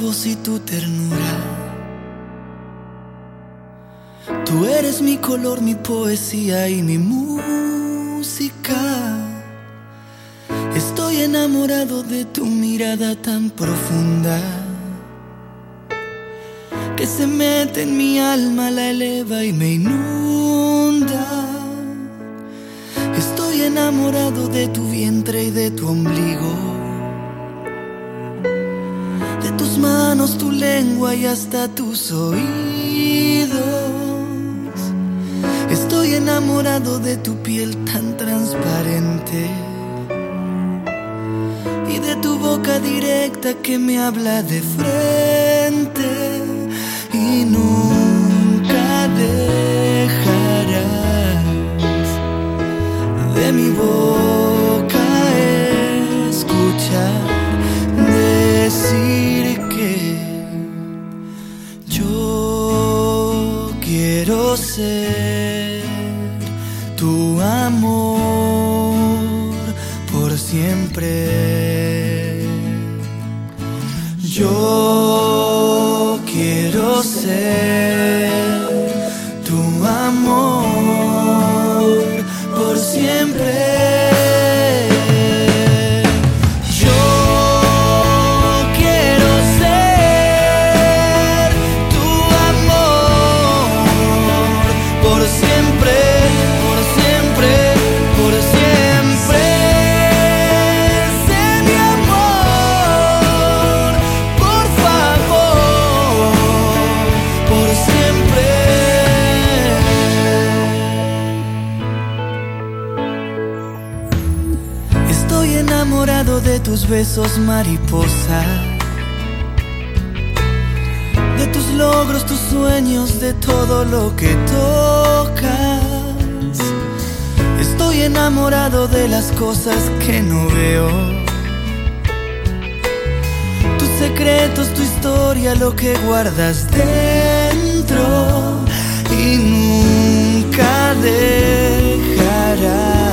voz y tu ternura. Tú eres mi color, mi poesía y mi música. Estoy enamorado de tu mirada tan profunda que se mete en mi alma, la eleva y me inunda. Estoy enamorado de tu vientre y de tu ombligo, manos, tu lengua y hasta tus oídos. Estoy enamorado de tu piel tan transparente y de tu boca directa que me habla de frente y nunca tu amor por siempre. Yo quiero ser besos, mariposa. De tus logros, tus sueños, de todo lo que tocas. Estoy enamorado de las cosas que no veo. Tus secretos, tu historia, lo que guardas dentro. Y nunca dejarás